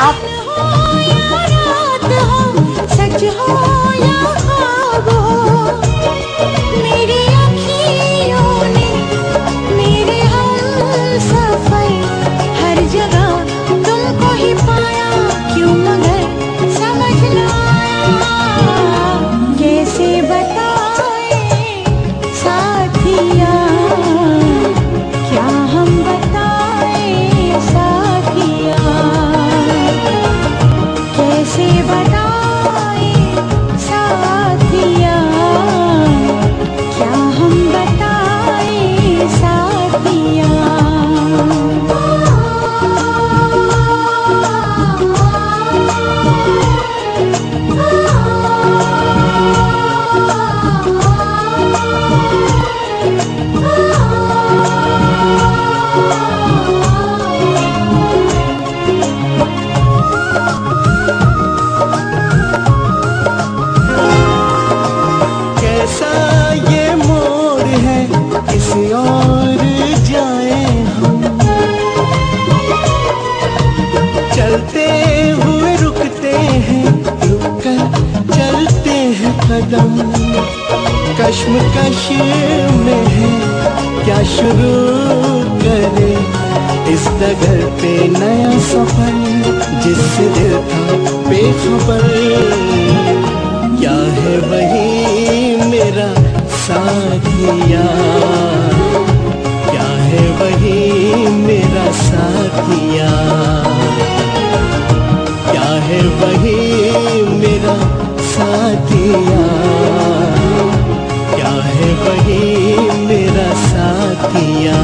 आप हैं कदम कश्मकश में है, क्या शुरू करे? इस डगर पे नया सफ़र जिससे दिल था बेखबर। क्या है वही मेरा साथिया? क्या है वही मेरा साथिया? क्या है वही मेरा साथिया? वही मेरा साथिया।